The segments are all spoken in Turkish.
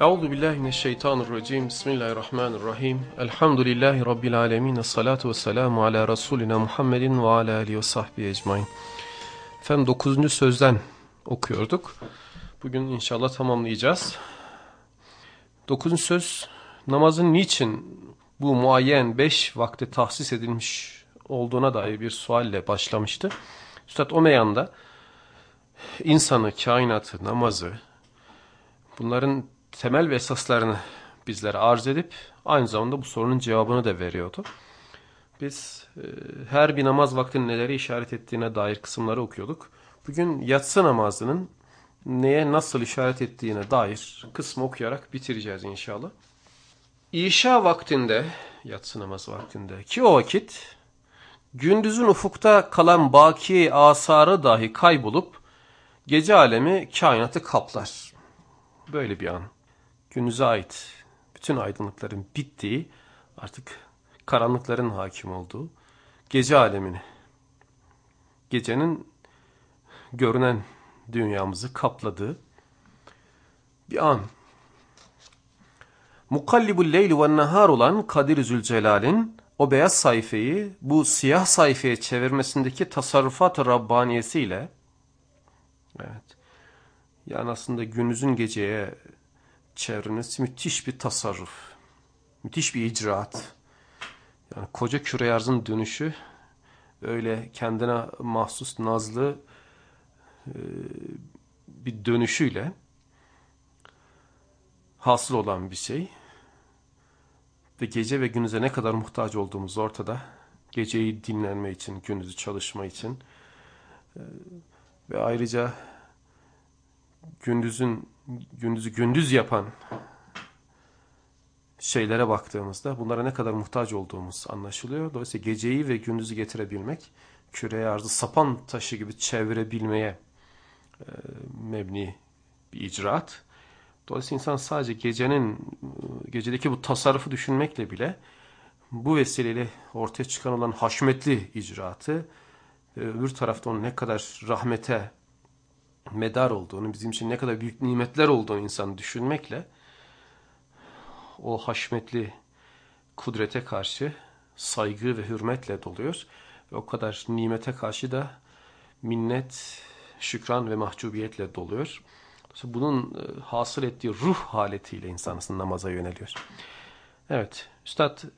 Euzu billahi mineşşeytanirracim. Bismillahirrahmanirrahim. Elhamdülillahi rabbil alamin. Salatu vesselamu ala rasulina Muhammedin ve ala alihi ve sahbihi ecmaîn. Efendim 9. sözden okuyorduk. Bugün inşallah tamamlayacağız. 9. söz namazın niçin bu muayyen 5 vakte tahsis edilmiş olduğuna dair bir sualle başlamıştı. Üstad o meyanda insanı, kainatı, namazı bunların temel ve esaslarını bizlere arz edip aynı zamanda bu sorunun cevabını da veriyordu. Biz e, her bir namaz vaktinin neleri işaret ettiğine dair kısımları okuyorduk. Bugün yatsı namazının neye nasıl işaret ettiğine dair kısmı okuyarak bitireceğiz inşallah. İşa vaktinde, yatsı namazı vaktinde ki o vakit gündüzün ufukta kalan baki asarı dahi kaybolup gece alemi kainatı kaplar. Böyle bir an günümüze ait bütün aydınlıkların bittiği, artık karanlıkların hakim olduğu gece alemini, gecenin görünen dünyamızı kapladığı bir an. Mukallibul leyli ve nehar olan Kadir Zülcelal'in o beyaz sayfayı bu siyah sayfaya çevirmesindeki tasarrufat-ı Rabbaniyesiyle evet, yani aslında gündüzün geceye çevrilmesi müthiş bir tasarruf. Müthiş bir icraat. Yani koca küre arzın dönüşü öyle kendine mahsus nazlı e, bir dönüşüyle hasıl olan bir şey. Ve gece ve gündüze ne kadar muhtaç olduğumuz ortada. Geceyi dinlenme için, gündüzü çalışma için. E, ve ayrıca gündüzün gündüzü gündüz yapan şeylere baktığımızda bunlara ne kadar muhtaç olduğumuz anlaşılıyor. Dolayısıyla geceyi ve gündüzü getirebilmek, küreye arzı sapan taşı gibi çevirebilmeye e, mebni bir icraat. Dolayısıyla insan sadece gecenin, gecedeki bu tasarrufu düşünmekle bile bu vesileyle ortaya çıkan olan haşmetli icraatı, e, öbür tarafta onun ne kadar rahmete, medar olduğunu, bizim için ne kadar büyük nimetler olduğunu insan düşünmekle o haşmetli kudrete karşı saygı ve hürmetle doluyor. Ve o kadar nimete karşı da minnet, şükran ve mahcubiyetle doluyor. Bunun e, hasıl ettiği ruh haletiyle insan namaza yöneliyor. Evet, Üstad e,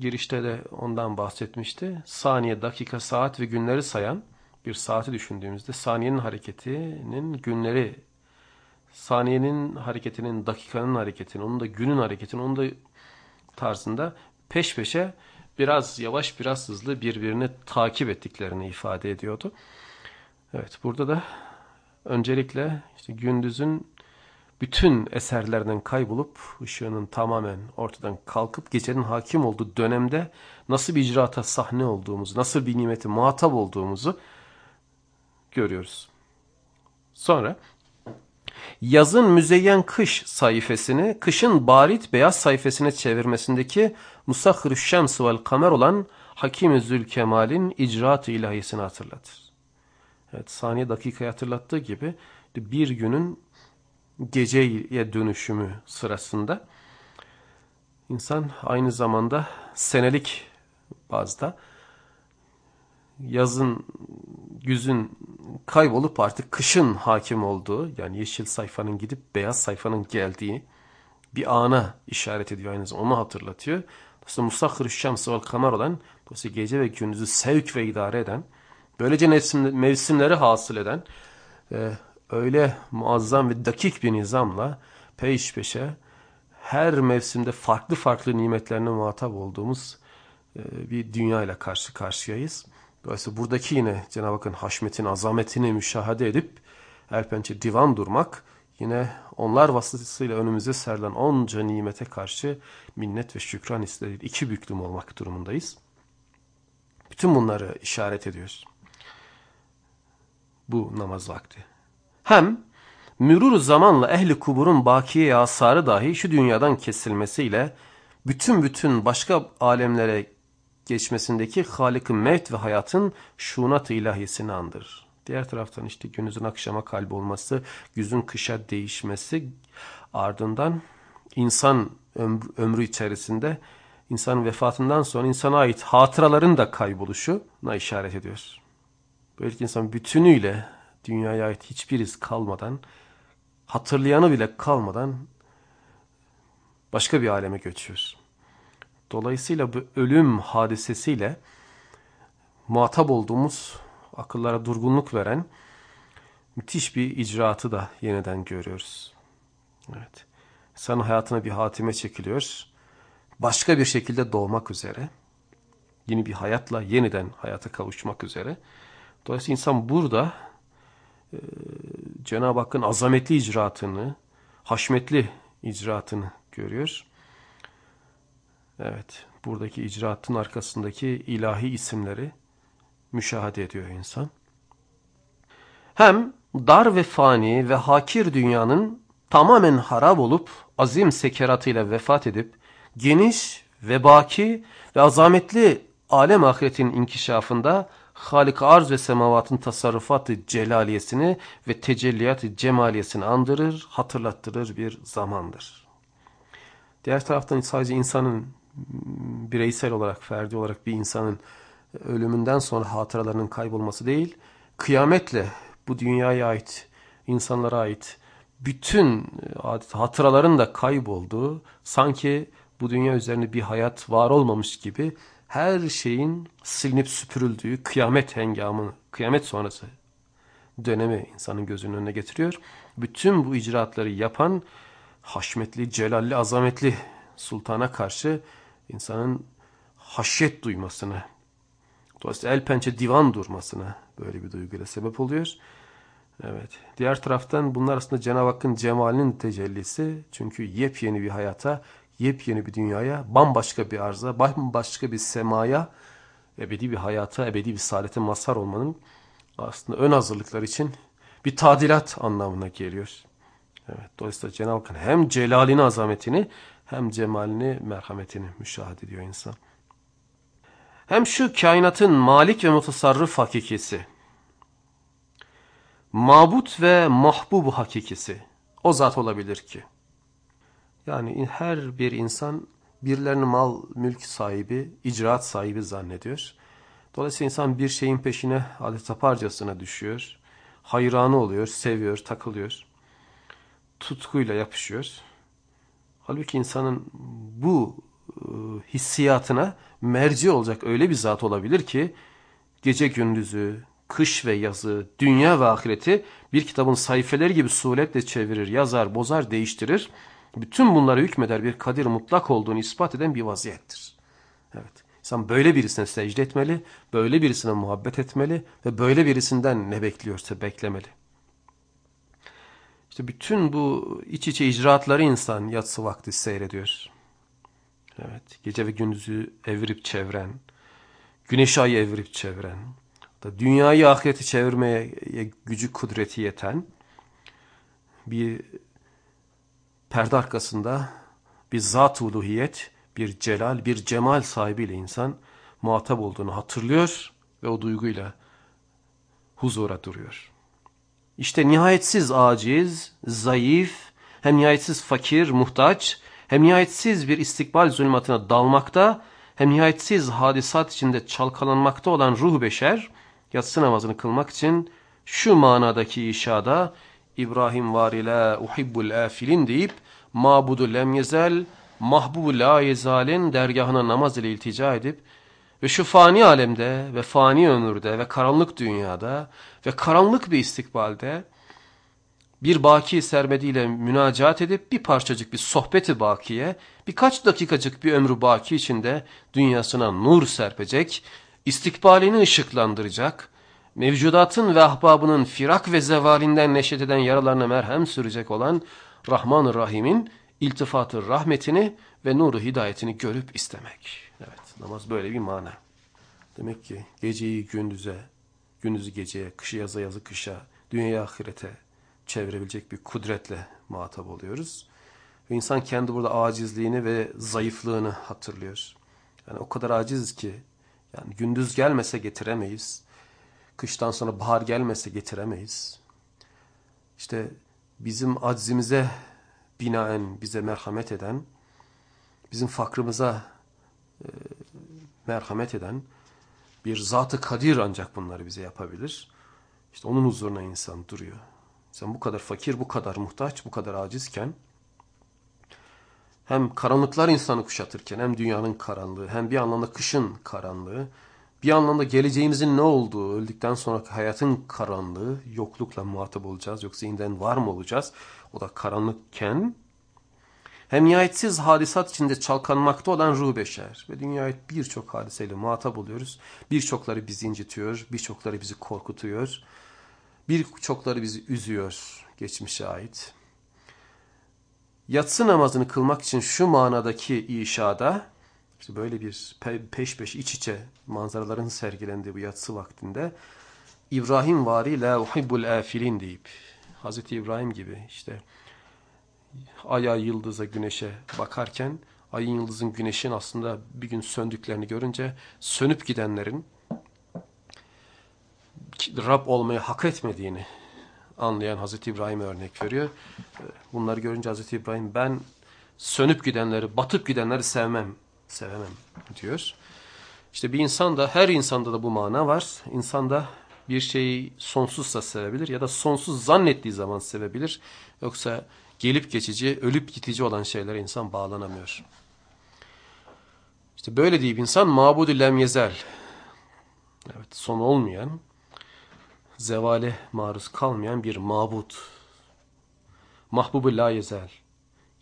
girişte de ondan bahsetmişti. Saniye, dakika, saat ve günleri sayan bir saati düşündüğümüzde saniyenin hareketinin günleri, saniyenin hareketinin, dakikanın hareketini, onun da günün hareketini, onun da tarzında peş peşe biraz yavaş biraz hızlı birbirini takip ettiklerini ifade ediyordu. Evet burada da öncelikle işte gündüzün bütün eserlerden kaybolup ışığının tamamen ortadan kalkıp gecenin hakim olduğu dönemde nasıl bir icraata sahne olduğumuzu, nasıl bir nimeti muhatap olduğumuzu görüyoruz. Sonra yazın müzeyyen kış sayfasını kışın barit beyaz sayfasına çevirmesindeki Musahhir Şems vel Kamer olan Hakim-i Zülkemal'in icraat ilahisini hatırlatır. Evet, saniye dakikayı hatırlattığı gibi bir günün geceye dönüşümü sırasında insan aynı zamanda senelik bazda yazın, güzün kaybolup artık kışın hakim olduğu yani yeşil sayfanın gidip beyaz sayfanın geldiği bir ana işaret ediyor aynı zamanda onu hatırlatıyor. Dolayısıyla Musahhir Şems vel Kamer olan dolayısıyla gece ve gündüzü sevk ve idare eden böylece mevsimleri hasıl eden e, öyle muazzam ve dakik bir nizamla peş peşe her mevsimde farklı farklı nimetlerine muhatap olduğumuz e, bir dünya ile karşı karşıyayız. Dolayısıyla buradaki yine Cenab-ı Hakk'ın haşmetini, azametini müşahede edip elpençe divan durmak yine onlar vasıtasıyla önümüze serilen onca nimete karşı minnet ve şükran istediği iki büklüm olmak durumundayız. Bütün bunları işaret ediyoruz. Bu namaz vakti. Hem mürur zamanla ehli kuburun bakiye yasarı dahi şu dünyadan kesilmesiyle bütün bütün başka alemlere geçmesindeki Halık-ı Mevt ve hayatın şunat-ı ilahisini andırır. Diğer taraftan işte gündüzün akşama kalbi olması, güzün kışa değişmesi ardından insan ömrü, içerisinde insanın vefatından sonra insana ait hatıraların da kayboluşuna işaret ediyor. Böylelikle insan bütünüyle dünyaya ait hiçbir iz kalmadan, hatırlayanı bile kalmadan başka bir aleme göçüyor. Dolayısıyla bu ölüm hadisesiyle muhatap olduğumuz akıllara durgunluk veren müthiş bir icraatı da yeniden görüyoruz. Evet. İnsanın hayatına bir hatime çekiliyor. Başka bir şekilde doğmak üzere. Yeni bir hayatla yeniden hayata kavuşmak üzere. Dolayısıyla insan burada e, Cenab-ı Hakk'ın azametli icraatını, haşmetli icraatını görüyor. Evet, buradaki icraatın arkasındaki ilahi isimleri müşahede ediyor insan. Hem dar ve fani ve hakir dünyanın tamamen harap olup azim sekeratıyla vefat edip geniş ve baki ve azametli alem ahiretin inkişafında halik arz ve semavatın tasarrufatı celaliyesini ve tecelliyatı cemaliyesini andırır, hatırlattırır bir zamandır. Diğer taraftan sadece insanın bireysel olarak, ferdi olarak bir insanın ölümünden sonra hatıralarının kaybolması değil, kıyametle bu dünyaya ait, insanlara ait bütün hatıraların da kaybolduğu, sanki bu dünya üzerinde bir hayat var olmamış gibi her şeyin silinip süpürüldüğü kıyamet hengamı, kıyamet sonrası dönemi insanın gözünün önüne getiriyor. Bütün bu icraatları yapan haşmetli, celalli, azametli sultana karşı insanın haşyet duymasını, dolayısıyla el pençe divan durmasına böyle bir duyguyla sebep oluyor. Evet. Diğer taraftan bunlar aslında Cenab-ı Hakk'ın cemalinin tecellisi. Çünkü yepyeni bir hayata, yepyeni bir dünyaya, bambaşka bir arza, bambaşka bir semaya, ebedi bir hayata, ebedi bir saadete mazhar olmanın aslında ön hazırlıklar için bir tadilat anlamına geliyor. Evet, dolayısıyla Cenab-ı Hakk'ın hem celalini, azametini hem cemalini, merhametini müşahede ediyor insan. Hem şu kainatın malik ve mutasarrıf hakikisi, mabut ve mahbub hakikisi o zat olabilir ki. Yani her bir insan birilerini mal, mülk sahibi, icraat sahibi zannediyor. Dolayısıyla insan bir şeyin peşine adet taparcasına düşüyor. Hayranı oluyor, seviyor, takılıyor. Tutkuyla yapışıyor. Halbuki insanın bu e, hissiyatına merci olacak öyle bir zat olabilir ki gece gündüzü, kış ve yazı, dünya ve ahireti bir kitabın sayfeleri gibi suretle çevirir, yazar, bozar, değiştirir. Bütün bunlara hükmeder bir kadir mutlak olduğunu ispat eden bir vaziyettir. Evet. İnsan böyle birisine secde etmeli, böyle birisine muhabbet etmeli ve böyle birisinden ne bekliyorsa beklemeli. İşte bütün bu iç içe icraatları insan yatsı vakti seyrediyor. Evet, gece ve gündüzü evirip çeviren, güneş ayı evirip çeviren, da dünyayı ahireti çevirmeye gücü kudreti yeten bir perde arkasında bir zat uluhiyet, bir celal, bir cemal sahibiyle insan muhatap olduğunu hatırlıyor ve o duyguyla huzura duruyor. İşte nihayetsiz aciz, zayıf, hem nihayetsiz fakir, muhtaç, hem nihayetsiz bir istikbal zulmatına dalmakta, hem nihayetsiz hadisat içinde çalkalanmakta olan ruh beşer, yatsı namazını kılmak için şu manadaki işada İbrahim var ile uhibbul afilin deyip mabudu lem yezel mahbubu la yezalin dergahına namaz ile iltica edip ve şu fani alemde ve fani ömürde ve karanlık dünyada ve karanlık bir istikbalde bir baki sermediyle münacat edip bir parçacık bir sohbeti bakiye, birkaç dakikacık bir ömrü baki içinde dünyasına nur serpecek, istikbalini ışıklandıracak, mevcudatın ve ahbabının firak ve zevalinden neşet eden yaralarına merhem sürecek olan Rahman-ı Rahim'in iltifatı rahmetini ve nuru hidayetini görüp istemek. Namaz böyle bir mana. Demek ki geceyi gündüze, gündüzü geceye, kışı yaza yazı kışa, dünya ahirete çevirebilecek bir kudretle muhatap oluyoruz. Ve insan kendi burada acizliğini ve zayıflığını hatırlıyor. Yani o kadar aciziz ki yani gündüz gelmese getiremeyiz. kıştan sonra bahar gelmese getiremeyiz. İşte bizim aczimize binaen bize merhamet eden, bizim fakrımıza e, merhamet eden bir zatı kadir ancak bunları bize yapabilir. İşte onun huzuruna insan duruyor. Sen bu kadar fakir, bu kadar muhtaç, bu kadar acizken hem karanlıklar insanı kuşatırken hem dünyanın karanlığı hem bir anlamda kışın karanlığı bir anlamda geleceğimizin ne olduğu, öldükten sonraki hayatın karanlığı, yoklukla muhatap olacağız. Yoksa yeniden var mı olacağız? O da karanlıkken hem nihayetsiz hadisat içinde çalkanmakta olan ruh beşer ve dünyaya birçok hadiseyle muhatap oluyoruz. Birçokları bizi incitiyor, birçokları bizi korkutuyor, birçokları bizi üzüyor geçmişe ait. Yatsı namazını kılmak için şu manadaki işada işte böyle bir peş peş iç içe manzaraların sergilendiği bu yatsı vaktinde İbrahim vari la uhibbul afilin deyip Hazreti İbrahim gibi işte aya, yıldıza, güneşe bakarken ayın, yıldızın, güneşin aslında bir gün söndüklerini görünce sönüp gidenlerin Rab olmayı hak etmediğini anlayan Hazreti İbrahim örnek veriyor. Bunları görünce Hazreti İbrahim ben sönüp gidenleri, batıp gidenleri sevmem, sevemem diyor. İşte bir insan da her insanda da bu mana var. İnsanda bir şeyi sonsuzsa sevebilir ya da sonsuz zannettiği zaman sevebilir. Yoksa gelip geçici, ölüp gitici olan şeylere insan bağlanamıyor. İşte böyle deyip insan mabudu lem yezel. Evet, son olmayan, zevale maruz kalmayan bir mabut. Mahbubu la yezel.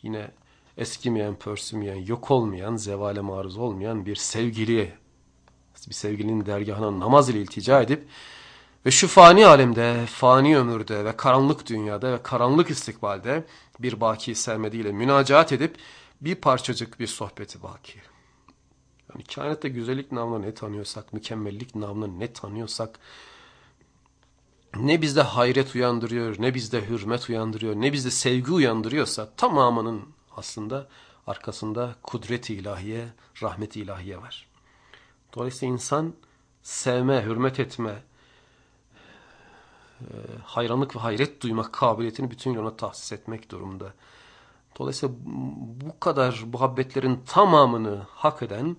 Yine eskimeyen, pörsümeyen, yok olmayan, zevale maruz olmayan bir sevgili, bir sevgilinin dergahına namaz ile iltica edip ve şu fani alemde, fani ömürde ve karanlık dünyada ve karanlık istikbalde bir baki sermediyle münacaat edip bir parçacık bir sohbeti baki. Yani kainatta güzellik namına ne tanıyorsak, mükemmellik namına ne tanıyorsak, ne bizde hayret uyandırıyor, ne bizde hürmet uyandırıyor, ne bizde sevgi uyandırıyorsa tamamının aslında arkasında kudret-i ilahiye, rahmet-i ilahiye var. Dolayısıyla insan sevme, hürmet etme, hayranlık ve hayret duymak kabiliyetini bütün ona tahsis etmek durumunda. Dolayısıyla bu kadar muhabbetlerin tamamını hak eden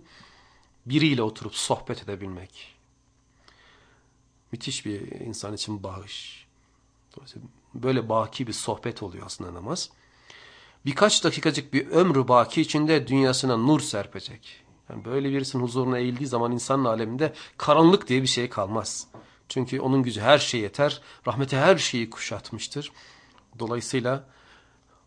biriyle oturup sohbet edebilmek. Müthiş bir insan için bağış. Dolayısıyla böyle baki bir sohbet oluyor aslında namaz. Birkaç dakikacık bir ömrü baki içinde dünyasına nur serpecek. Yani böyle birisinin huzuruna eğildiği zaman insanın aleminde karanlık diye bir şey kalmaz. Çünkü onun gücü her şeye yeter. Rahmeti her şeyi kuşatmıştır. Dolayısıyla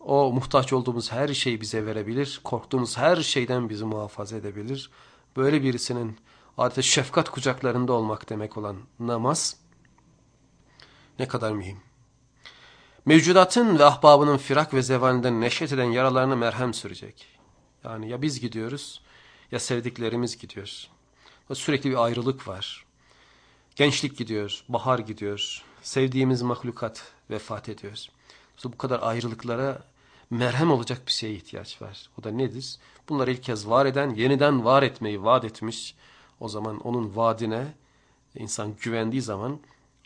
o muhtaç olduğumuz her şeyi bize verebilir. Korktuğumuz her şeyden bizi muhafaza edebilir. Böyle birisinin adeta şefkat kucaklarında olmak demek olan namaz ne kadar mühim. Mevcudatın ve ahbabının firak ve zevalinden neşet eden yaralarını merhem sürecek. Yani ya biz gidiyoruz ya sevdiklerimiz gidiyor. Sürekli bir ayrılık var. Gençlik gidiyor, bahar gidiyor, sevdiğimiz mahlukat vefat ediyor. Bu kadar ayrılıklara merhem olacak bir şeye ihtiyaç var. O da nedir? Bunları ilk kez var eden, yeniden var etmeyi vaat etmiş. O zaman onun vaadine insan güvendiği zaman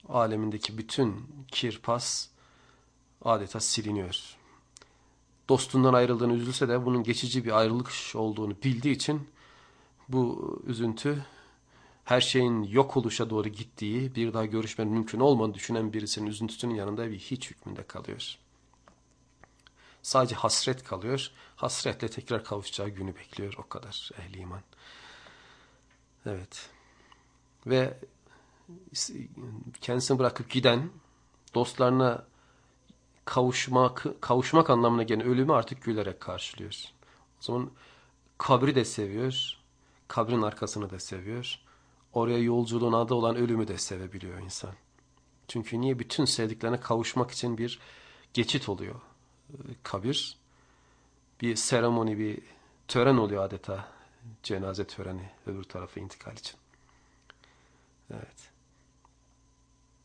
alemindeki bütün kirpas adeta siliniyor. Dostundan ayrıldığını üzülse de bunun geçici bir ayrılık olduğunu bildiği için bu üzüntü her şeyin yok oluşa doğru gittiği, bir daha görüşmenin mümkün olmadığını düşünen birisinin üzüntüsünün yanında bir hiç hükmünde kalıyor. Sadece hasret kalıyor. Hasretle tekrar kavuşacağı günü bekliyor. O kadar ehli iman. Evet. Ve kendisini bırakıp giden dostlarına kavuşmak kavuşmak anlamına gelen ölümü artık gülerek karşılıyor. O zaman kabri de seviyor. Kabrin arkasını da seviyor oraya yolculuğun adı olan ölümü de sevebiliyor insan. Çünkü niye? Bütün sevdiklerine kavuşmak için bir geçit oluyor. Ee, kabir bir seremoni, bir tören oluyor adeta. Cenaze töreni öbür tarafa intikal için. Evet.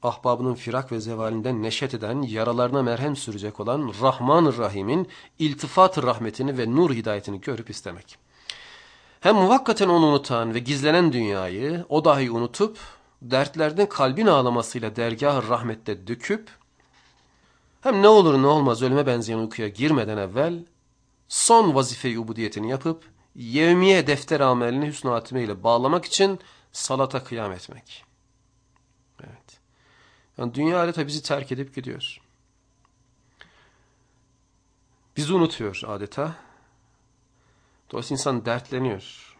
Ahbabının firak ve zevalinden neşet eden, yaralarına merhem sürecek olan Rahman-ı Rahim'in iltifat rahmetini ve nur hidayetini görüp istemek. Hem muvakkaten onu unutan ve gizlenen dünyayı o dahi unutup dertlerden kalbin ağlamasıyla dergah rahmette döküp hem ne olur ne olmaz ölüme benzeyen uykuya girmeden evvel son vazife-i ubudiyetini yapıp yevmiye defter amelini hüsnü hatime ile bağlamak için salata kıyam etmek. Evet. Yani dünya adeta bizi terk edip gidiyor. Bizi unutuyor adeta. Dolayısıyla insan dertleniyor.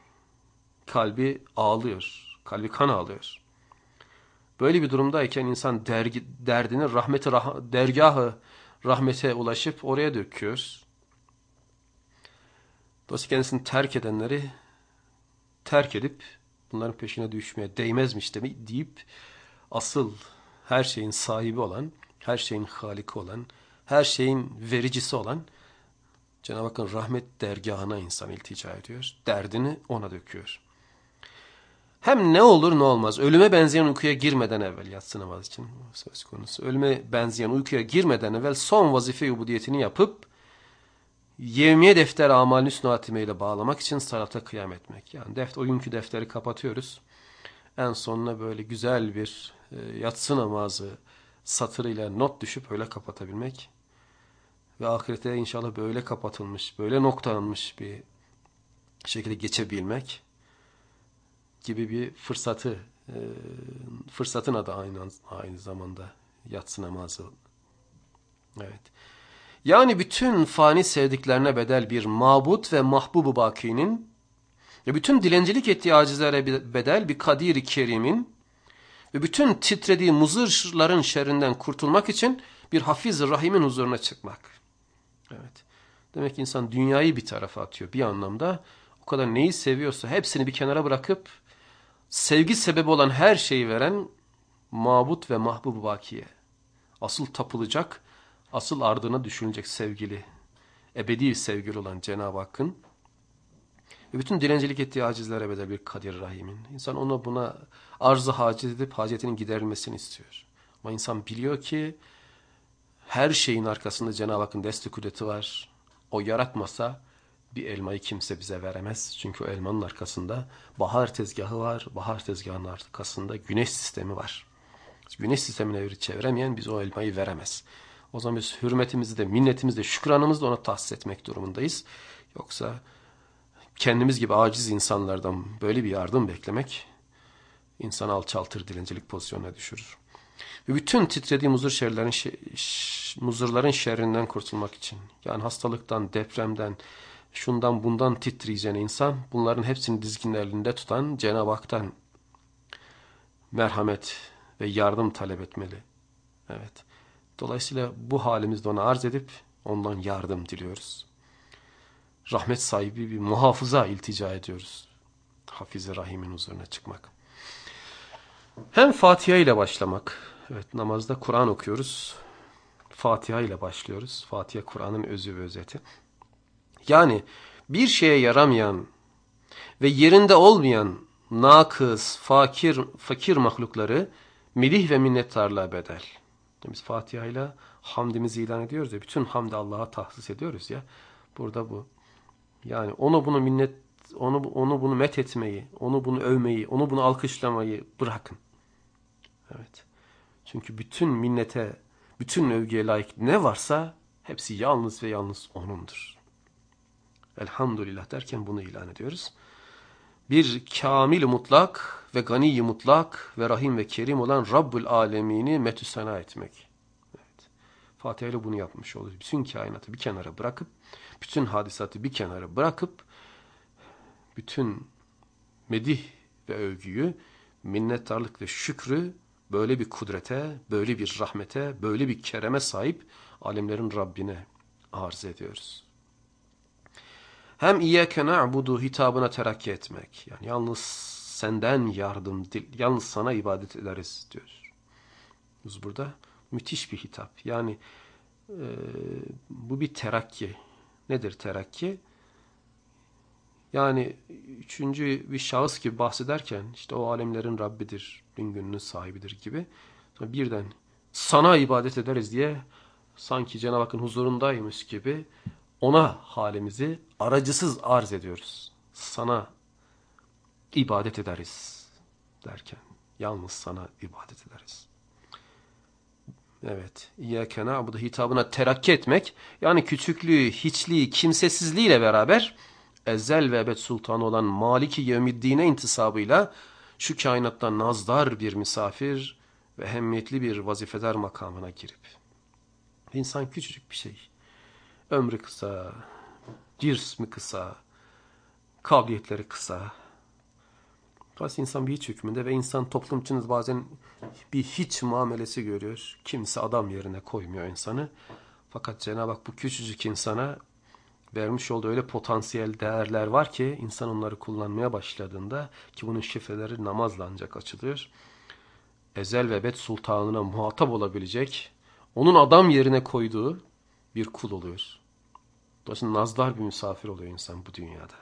Kalbi ağlıyor. Kalbi kan ağlıyor. Böyle bir durumdayken insan dergi, derdini rahmeti, rah, dergahı rahmete ulaşıp oraya döküyor. Dolayısıyla kendisini terk edenleri terk edip bunların peşine düşmeye değmezmiş demek deyip asıl her şeyin sahibi olan, her şeyin haliki olan, her şeyin vericisi olan Cenab-ı Hakk'ın rahmet dergahına insan iltica ediyor. Derdini ona döküyor. Hem ne olur ne olmaz. Ölüme benzeyen uykuya girmeden evvel yatsı namaz için söz konusu. Ölüme benzeyen uykuya girmeden evvel son vazife ubudiyetini yapıp yevmiye defter amalini üstüne ile bağlamak için salata kıyam etmek. Yani defter, o günkü defteri kapatıyoruz. En sonuna böyle güzel bir e, yatsı namazı satırıyla not düşüp öyle kapatabilmek. Ve ahirete inşallah böyle kapatılmış, böyle noktalanmış bir şekilde geçebilmek gibi bir fırsatı, e, fırsatın adı aynı, aynı zamanda yatsı namazı. Evet. Yani bütün fani sevdiklerine bedel bir mabut ve mahbubu bakinin ve bütün dilencilik ettiği acizlere bedel bir kadir-i kerimin ve bütün titrediği muzırların şerrinden kurtulmak için bir hafiz rahimin huzuruna çıkmak. Evet. Demek ki insan dünyayı bir tarafa atıyor bir anlamda. O kadar neyi seviyorsa hepsini bir kenara bırakıp sevgi sebebi olan her şeyi veren mabut ve mahbub bakiye. Asıl tapılacak, asıl ardına düşünecek sevgili, ebedi sevgili olan Cenab-ı Hakk'ın ve bütün dilencilik ettiği acizlere bedel bir kadir rahimin. İnsan ona buna arzı hacet edip hacetinin giderilmesini istiyor. Ama insan biliyor ki her şeyin arkasında Cenab-ı Hakk'ın destek kudreti var. O yaratmasa bir elmayı kimse bize veremez. Çünkü o elmanın arkasında bahar tezgahı var. Bahar tezgahının arkasında güneş sistemi var. Güneş sistemine çeviremeyen biz o elmayı veremez. O zaman biz hürmetimizi de, minnetimizi de, şükranımızı da ona tahsis etmek durumundayız. Yoksa kendimiz gibi aciz insanlardan böyle bir yardım beklemek insanı alçaltır, dilencilik pozisyonuna düşürür. Ve bütün titrediği muzur şerlerin, muzurların şerrinden kurtulmak için. Yani hastalıktan, depremden, şundan bundan titreyeceğine insan bunların hepsini dizginlerinde tutan Cenab-ı Hak'tan merhamet ve yardım talep etmeli. Evet. Dolayısıyla bu halimizde ona arz edip ondan yardım diliyoruz. Rahmet sahibi bir muhafıza iltica ediyoruz. Hafize Rahim'in huzuruna çıkmak. Hem Fatiha ile başlamak. Evet namazda Kur'an okuyoruz. Fatiha ile başlıyoruz. Fatiha Kur'an'ın özü ve özeti. Yani bir şeye yaramayan ve yerinde olmayan nakız, fakir, fakir mahlukları milih ve minnettarlığa bedel. Biz Fatiha ile hamdimizi ilan ediyoruz ya, bütün hamdi Allah'a tahsis ediyoruz ya. Burada bu. Yani onu bunu minnet, onu onu bunu met etmeyi, onu bunu övmeyi, onu bunu alkışlamayı bırakın. Evet. Çünkü bütün minnete, bütün övgüye layık ne varsa hepsi yalnız ve yalnız O'nundur. Elhamdülillah derken bunu ilan ediyoruz. Bir kamil mutlak ve gani mutlak ve rahim ve kerim olan Rabbül Alemini metüsena etmek. Evet. Fatiha ile bunu yapmış oluruz. Bütün kainatı bir kenara bırakıp, bütün hadisatı bir kenara bırakıp, bütün medih ve övgüyü, minnettarlık ve şükrü böyle bir kudrete, böyle bir rahmete, böyle bir kereme sahip alemlerin Rabbine arz ediyoruz. Hem İyyâke na'budu hitabına terakki etmek. Yani yalnız senden yardım, yalnız sana ibadet ederiz diyoruz. Biz burada müthiş bir hitap. Yani e, bu bir terakki. Nedir terakki? Yani üçüncü bir şahıs gibi bahsederken işte o alemlerin Rabbidir, dün gününün sahibidir gibi. Sonra birden sana ibadet ederiz diye sanki Cenab-ı Hakk'ın huzurundaymış gibi ona halimizi aracısız arz ediyoruz. Sana ibadet ederiz derken. Yalnız sana ibadet ederiz. Evet. İyyâke na'budu hitabına terakki etmek yani küçüklüğü, hiçliği, kimsesizliğiyle beraber ezel ve ebed sultanı olan Maliki Yevmiddin'e intisabıyla şu kainatta nazdar bir misafir ve hemmiyetli bir vazifedar makamına girip insan küçücük bir şey. Ömrü kısa, cismi kısa, kabiliyetleri kısa. Dolayısıyla insan bir hiç hükmünde ve insan toplum için bazen bir hiç muamelesi görüyor. Kimse adam yerine koymuyor insanı. Fakat Cenab-ı Hak bu küçücük insana vermiş olduğu öyle potansiyel değerler var ki insan onları kullanmaya başladığında ki bunun şifreleri namazla ancak açılıyor. Ezel ve bet sultanına muhatap olabilecek, onun adam yerine koyduğu bir kul oluyor. Dolayısıyla nazdar bir misafir oluyor insan bu dünyada.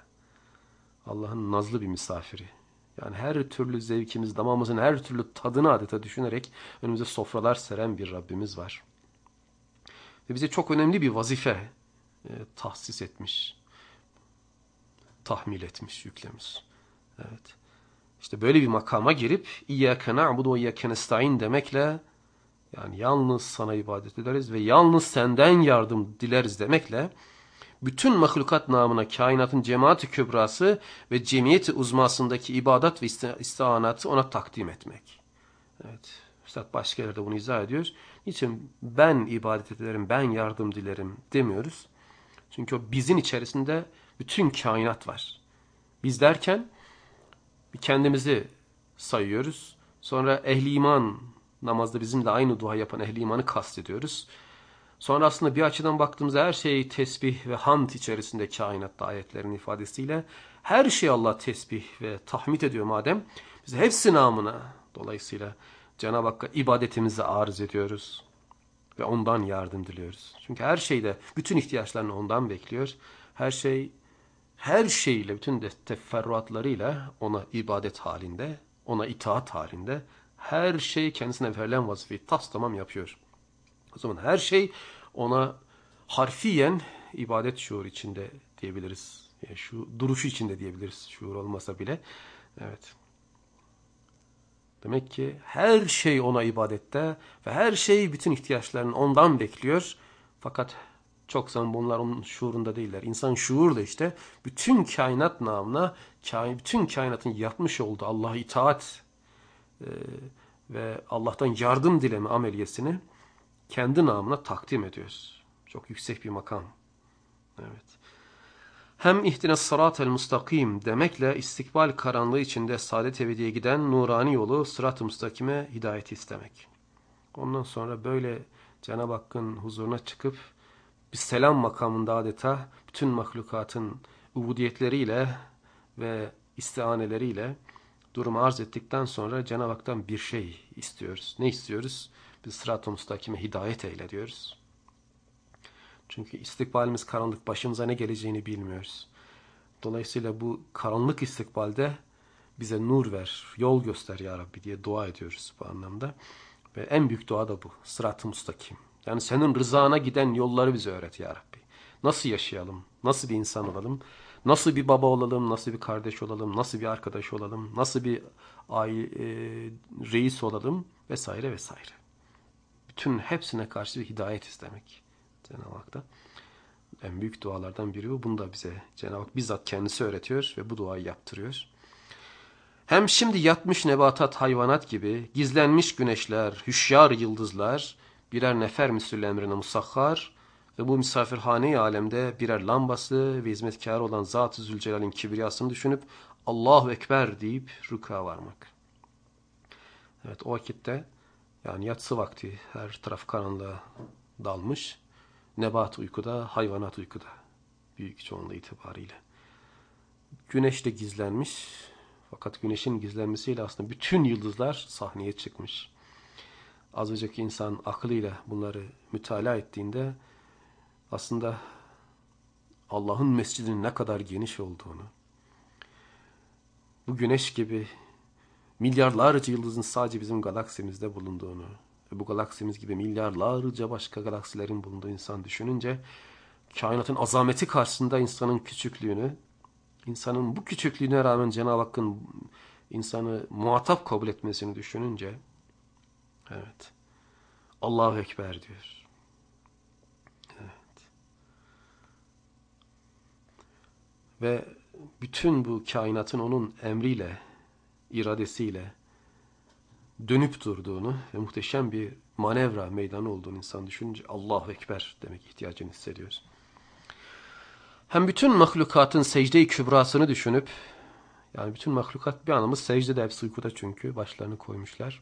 Allah'ın nazlı bir misafiri. Yani her türlü zevkimiz, damağımızın her türlü tadını adeta düşünerek önümüze sofralar seren bir Rabbimiz var. Ve bize çok önemli bir vazife e, tahsis etmiş. Tahmil etmiş, yüklemiş. Evet. İşte böyle bir makama girip İyyâke na'budu ve iyyâke nestaîn demekle yani yalnız sana ibadet ederiz ve yalnız senden yardım dileriz demekle bütün mahlukat namına kainatın cemaati kübrası ve cemiyeti uzmasındaki ibadat ve istihanatı ona takdim etmek. Evet. Üstad başka yerde bunu izah ediyor. Niçin ben ibadet ederim, ben yardım dilerim demiyoruz. Çünkü o bizin içerisinde bütün kainat var. Biz derken kendimizi sayıyoruz. Sonra ehli iman namazda bizimle aynı dua yapan ehli imanı kastediyoruz. Sonra aslında bir açıdan baktığımızda her şey tesbih ve hamd içerisinde kainatta ayetlerin ifadesiyle her şey Allah tesbih ve tahmid ediyor madem. Biz hepsi namına dolayısıyla Cenab-ı Hakk'a ibadetimizi arz ediyoruz ve ondan yardım diliyoruz. Çünkü her şeyde bütün ihtiyaçlarını ondan bekliyor. Her şey her şeyle bütün teferruatlarıyla ona ibadet halinde, ona itaat halinde her şey kendisine verilen vazifeyi tas tamam yapıyor. O zaman her şey ona harfiyen ibadet şuur içinde diyebiliriz. Yani şu duruşu içinde diyebiliriz şuur olmasa bile. Evet. Demek ki her şey ona ibadette ve her şey bütün ihtiyaçlarını ondan bekliyor. Fakat çok zaman bunlar onun şuurunda değiller. İnsan şuur da işte bütün kainat namına, bütün kainatın yapmış olduğu Allah'a itaat e, ve Allah'tan yardım dileme ameliyesini kendi namına takdim ediyoruz. Çok yüksek bir makam. Evet. Hem ihtine sırat-el mustakim demekle istikbal karanlığı içinde saadet ebediye giden nurani yolu sırat-ı mustakime hidayeti istemek. Ondan sonra böyle Cenab-ı Hakk'ın huzuruna çıkıp bir selam makamında adeta bütün mahlukatın ubudiyetleriyle ve istihaneleriyle durumu arz ettikten sonra Cenab-ı Hak'tan bir şey istiyoruz. Ne istiyoruz? Biz sırat-ı mustakime hidayet eyle diyoruz. Çünkü istikbalimiz karanlık, başımıza ne geleceğini bilmiyoruz. Dolayısıyla bu karanlık istikbalde bize nur ver, yol göster ya Rabbi diye dua ediyoruz bu anlamda. Ve en büyük dua da bu, sırat-ı mustakim. Yani senin rızana giden yolları bize öğret ya Rabbi. Nasıl yaşayalım, nasıl bir insan olalım, nasıl bir baba olalım, nasıl bir kardeş olalım, nasıl bir arkadaş olalım, nasıl bir aile, e, reis olalım vesaire vesaire. Bütün hepsine karşı bir hidayet istemek Cenab-ı Hak'ta. En büyük dualardan biri bu. Bunu da bize Cenab-ı Hak bizzat kendisi öğretiyor ve bu duayı yaptırıyor. Hem şimdi yatmış nebatat hayvanat gibi gizlenmiş güneşler, hüşyar yıldızlar birer nefer misül emrine musakhar ve bu misafirhane alemde birer lambası ve hizmetkar olan Zat-ı Zülcelal'in kibriyasını düşünüp Allahu Ekber deyip rüka varmak. Evet o vakitte yani yatsı vakti her taraf karanlığa dalmış. Nebat uykuda, hayvanat uykuda. Büyük çoğunluğu itibariyle. Güneş de gizlenmiş. Fakat güneşin gizlenmesiyle aslında bütün yıldızlar sahneye çıkmış. Azıcık insan aklıyla bunları mütalaa ettiğinde aslında Allah'ın mescidinin ne kadar geniş olduğunu, bu güneş gibi milyarlarca yıldızın sadece bizim galaksimizde bulunduğunu ve bu galaksimiz gibi milyarlarca başka galaksilerin bulunduğu insan düşününce kainatın azameti karşısında insanın küçüklüğünü, insanın bu küçüklüğüne rağmen Cenab-ı Hakk'ın insanı muhatap kabul etmesini düşününce evet Allahu Ekber diyor. Evet. Ve bütün bu kainatın onun emriyle, iradesiyle dönüp durduğunu ve muhteşem bir manevra meydanı olduğunu insan düşününce Allahu Ekber demek ihtiyacını hissediyoruz. Hem bütün mahlukatın secde-i kübrasını düşünüp, yani bütün mahlukat bir anlamda secdede hepsi uykuda çünkü başlarını koymuşlar.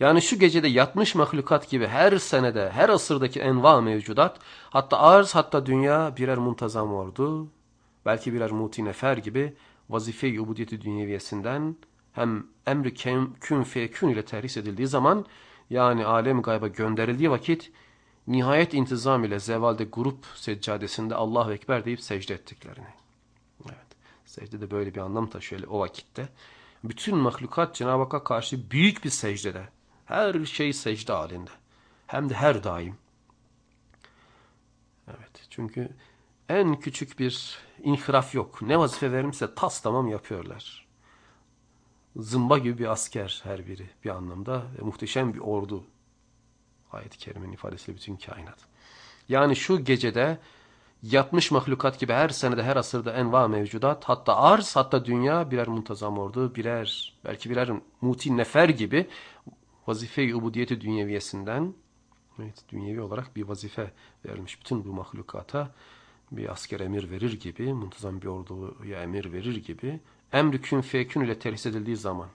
Yani şu gecede yatmış mahlukat gibi her senede, her asırdaki enva mevcudat, hatta arz hatta dünya birer muntazam ordu, belki birer muti nefer gibi vazife-i ubudiyeti dünyeviyesinden hem emri kün fekün ile terhis edildiği zaman yani alem gayba gönderildiği vakit nihayet intizam ile zevalde grup seccadesinde Allahu Ekber deyip secde ettiklerini. Evet. Secde de böyle bir anlam taşıyor o vakitte. Bütün mahlukat Cenab-ı Hakk'a karşı büyük bir secdede. Her şey secde halinde. Hem de her daim. Evet. Çünkü en küçük bir inhiraf yok. Ne vazife verimse tas tamam yapıyorlar. Zımba gibi bir asker her biri bir anlamda. Ve muhteşem bir ordu. Ayet-i Kerime'nin ifadesiyle bütün kainat. Yani şu gecede yatmış mahlukat gibi her senede her asırda enva mevcudat hatta arz hatta dünya birer muntazam ordu birer belki birer muti nefer gibi vazife-i ubudiyeti dünyeviyesinden evet, dünyevi olarak bir vazife verilmiş bütün bu mahlukata bir asker emir verir gibi muntazam bir orduya emir verir gibi emri kün fekün ile terhis edildiği zaman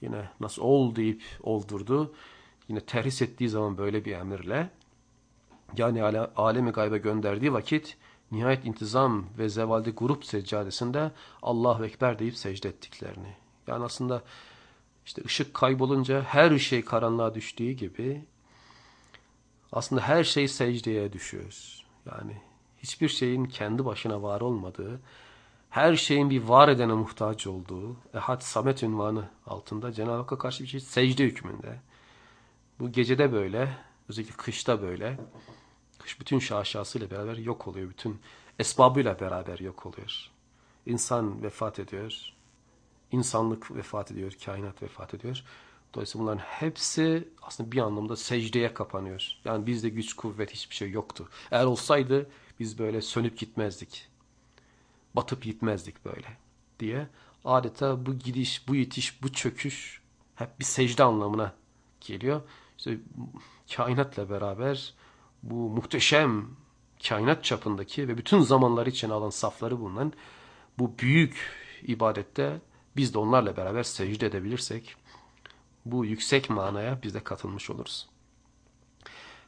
yine nasıl ol deyip oldurdu yine terhis ettiği zaman böyle bir emirle yani alemi gaybe gönderdiği vakit nihayet intizam ve zevalde grup seccadesinde Allahu Ekber deyip secde ettiklerini. Yani aslında işte ışık kaybolunca her şey karanlığa düştüğü gibi aslında her şey secdeye düşüyoruz. Yani hiçbir şeyin kendi başına var olmadığı, her şeyin bir var edene muhtaç olduğu, Ehad Samet ünvanı altında Cenab-ı Hakk'a karşı bir şey secde hükmünde. Bu gecede böyle, özellikle kışta böyle. Kış bütün şaşasıyla beraber yok oluyor. Bütün esbabıyla beraber yok oluyor. İnsan vefat ediyor. İnsanlık vefat ediyor. Kainat vefat ediyor. Dolayısıyla bunların hepsi aslında bir anlamda secdeye kapanıyor. Yani bizde güç, kuvvet hiçbir şey yoktu. Eğer olsaydı biz böyle sönüp gitmezdik. Batıp gitmezdik böyle diye. Adeta bu gidiş, bu yitiş, bu çöküş hep bir secde anlamına geliyor. İşte kainatla beraber bu muhteşem kainat çapındaki ve bütün zamanlar için alan safları bulunan bu büyük ibadette biz de onlarla beraber secde edebilirsek bu yüksek manaya biz de katılmış oluruz.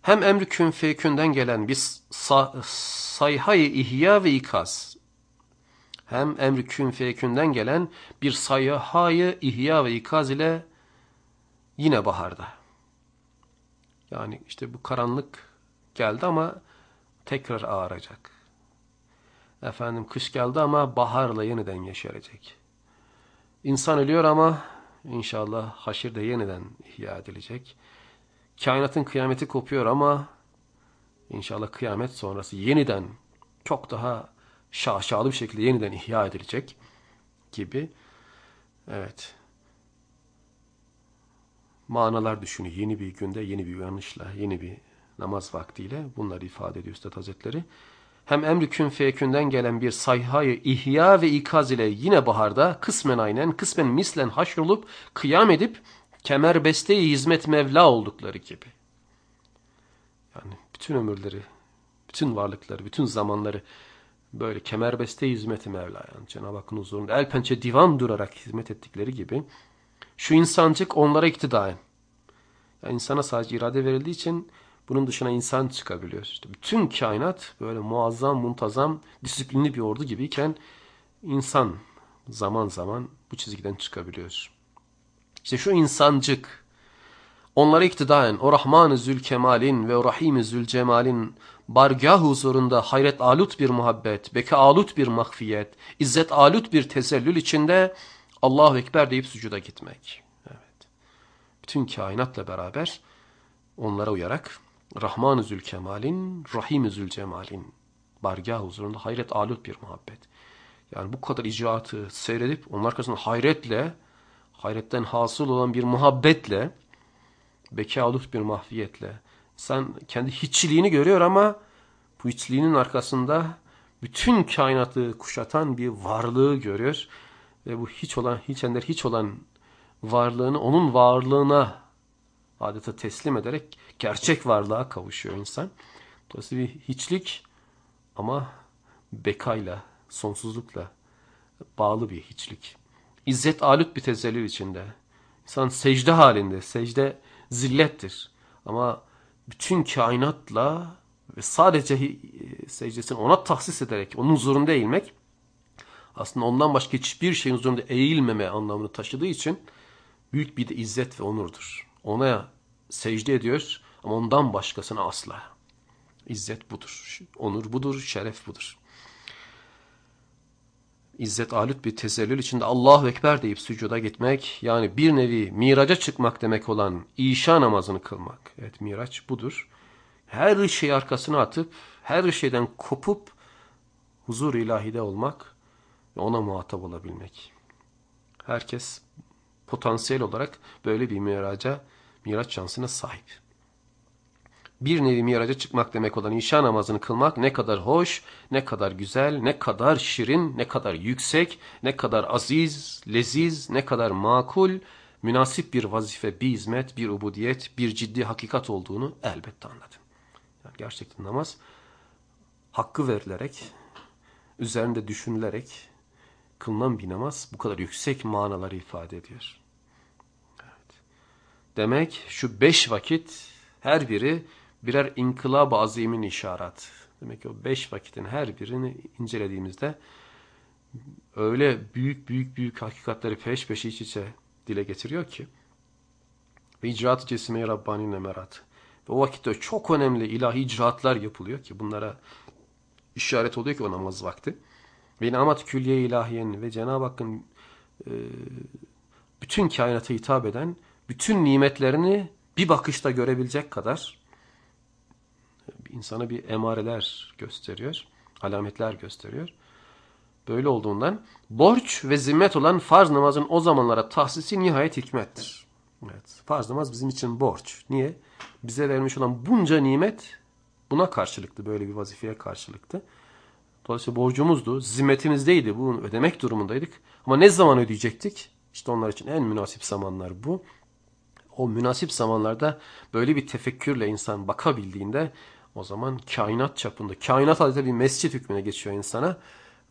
Hem emri kün feykünden gelen bir sa sayhayı ihya ve ikaz hem emri kün feykünden gelen bir sayhayı ihya ve ikaz ile yine baharda. Yani işte bu karanlık geldi ama tekrar ağaracak. Efendim kış geldi ama baharla yeniden yeşerecek. İnsan ölüyor ama inşallah haşirde yeniden ihya edilecek. Kainatın kıyameti kopuyor ama inşallah kıyamet sonrası yeniden çok daha şaşalı bir şekilde yeniden ihya edilecek gibi. Evet. Manalar düşünüyor. Yeni bir günde, yeni bir uyanışla, yeni bir namaz vaktiyle bunları ifade ediyor Üstad Hazretleri. Hem emri kün fekünden gelen bir sayhayı ihya ve ikaz ile yine baharda kısmen aynen kısmen mislen haşrolup kıyam edip kemer besteyi hizmet Mevla oldukları gibi. Yani bütün ömürleri, bütün varlıkları, bütün zamanları böyle kemer beste hizmeti Mevla yani Cenab-ı Hakk'ın huzurunda el pençe divan durarak hizmet ettikleri gibi şu insancık onlara iktidaen. Yani insana sadece irade verildiği için bunun dışına insan çıkabiliyor. İşte bütün kainat böyle muazzam, muntazam, disiplinli bir ordu gibiyken insan zaman zaman bu çizgiden çıkabiliyor. İşte şu insancık onlara iktidaen o Rahman-ı Zülkemal'in ve o Rahim-i Zülcemal'in bargah huzurunda hayret alut bir muhabbet, beka alut bir mahfiyet, izzet alut bir tesellül içinde Allahu Ekber deyip sucuda gitmek. Evet. Bütün kainatla beraber onlara uyarak Rahman-ı Zülkemal'in, Rahim-i Zülcemal'in bargah huzurunda hayret alut bir muhabbet. Yani bu kadar icraatı seyredip onun arkasında hayretle hayretten hasıl olan bir muhabbetle, bekalut bir mahfiyetle, insan kendi hiçliğini görüyor ama bu hiçliğinin arkasında bütün kainatı kuşatan bir varlığı görüyor. Ve bu hiç olan, hiç ender hiç olan varlığını onun varlığına adeta teslim ederek gerçek varlığa kavuşuyor insan. Dolayısıyla bir hiçlik ama bekayla, sonsuzlukla bağlı bir hiçlik. İzzet alut bir tezellül içinde. İnsan secde halinde. Secde zillettir. Ama bütün kainatla ve sadece secdesini ona tahsis ederek onun huzurunda eğilmek aslında ondan başka hiçbir şeyin huzurunda eğilmeme anlamını taşıdığı için büyük bir de izzet ve onurdur. Ona secde ediyor ama ondan başkasına asla. İzzet budur. Onur budur, şeref budur. İzzet alut bir tezellül içinde Allahu Ekber deyip sücuda gitmek yani bir nevi miraca çıkmak demek olan işa namazını kılmak. Evet miraç budur. Her şeyi arkasına atıp her şeyden kopup huzur ilahide olmak ve ona muhatap olabilmek. Herkes potansiyel olarak böyle bir miraca, miraç şansına sahip bir nevi miraca çıkmak demek olan işa namazını kılmak ne kadar hoş, ne kadar güzel, ne kadar şirin, ne kadar yüksek, ne kadar aziz, leziz, ne kadar makul, münasip bir vazife, bir hizmet, bir ubudiyet, bir ciddi hakikat olduğunu elbette anladım. Yani gerçekten namaz hakkı verilerek, üzerinde düşünülerek kılınan bir namaz bu kadar yüksek manaları ifade ediyor. Evet. Demek şu beş vakit her biri birer inkılab-ı azimin işaret. Demek ki o beş vakitin her birini incelediğimizde öyle büyük büyük büyük hakikatleri peş peşe iç içe dile getiriyor ki ve icraat-ı cesime-i Rabbani nemerat. Ve o vakitte çok önemli ilahi icraatlar yapılıyor ki bunlara işaret oluyor ki o namaz vakti. Ve inamat külliye ilahiyen ve Cenab-ı Hakk'ın e, bütün kainata hitap eden bütün nimetlerini bir bakışta görebilecek kadar insana bir emareler gösteriyor, alametler gösteriyor. Böyle olduğundan borç ve zimmet olan farz namazın o zamanlara tahsisi nihayet hikmettir. Evet, farz namaz bizim için borç. Niye? Bize vermiş olan bunca nimet buna karşılıktı, böyle bir vazifeye karşılıktı. Dolayısıyla borcumuzdu, zimmetimizdeydi, bunu ödemek durumundaydık. Ama ne zaman ödeyecektik? İşte onlar için en münasip zamanlar bu. O münasip zamanlarda böyle bir tefekkürle insan bakabildiğinde o zaman kainat çapında, kainat adeta bir mescit hükmüne geçiyor insana.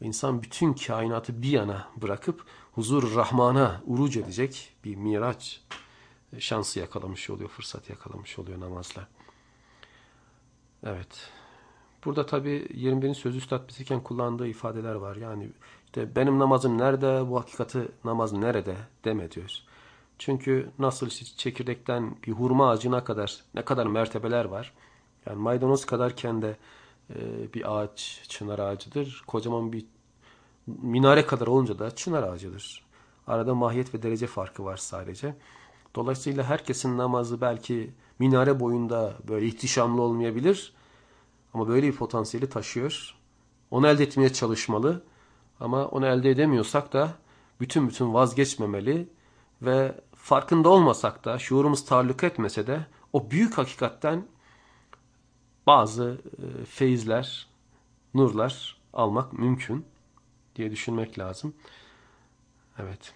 İnsan bütün kainatı bir yana bırakıp huzur Rahman'a uruc edecek bir miraç şansı yakalamış oluyor, fırsat yakalamış oluyor namazla. Evet. Burada tabi 21'in sözü üstad bitirirken kullandığı ifadeler var. Yani işte benim namazım nerede, bu hakikati namaz nerede deme diyor. Çünkü nasıl işte çekirdekten bir hurma ağacına kadar ne kadar mertebeler var. Yani maydanoz kadarken de e, bir ağaç çınar ağacıdır. Kocaman bir minare kadar olunca da çınar ağacıdır. Arada mahiyet ve derece farkı var sadece. Dolayısıyla herkesin namazı belki minare boyunda böyle ihtişamlı olmayabilir. Ama böyle bir potansiyeli taşıyor. Onu elde etmeye çalışmalı. Ama onu elde edemiyorsak da bütün bütün vazgeçmemeli ve farkında olmasak da şuurumuz tarlık etmese de o büyük hakikatten bazı e, feyizler, nurlar almak mümkün diye düşünmek lazım. Evet.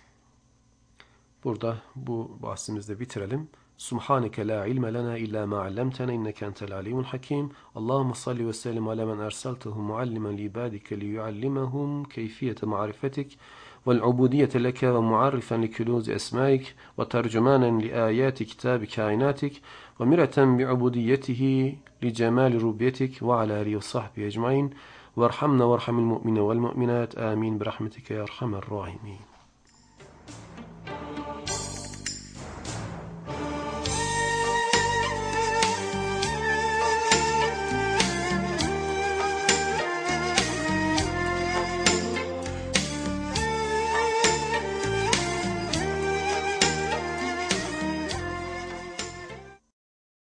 Burada bu bahsimizde bitirelim. Subhaneke la ilme lena illa ma allamtana inneke entel alimul hakim. Allahumme salli ve sellim ala men ersaltehu muallimen li ibadike li yuallimahum keyfiyete ma'rifetik والعبودية لك ومعرفا لكنوز أسمائك وترجمانا لآيات كتاب كائناتك ومرة بعبوديته لجمال ربيتك وعلى آله وصحبه أجمعين. وارحمنا وارحم المؤمنين والمؤمنات. آمين. برحمتك يا أرحم الراحمين.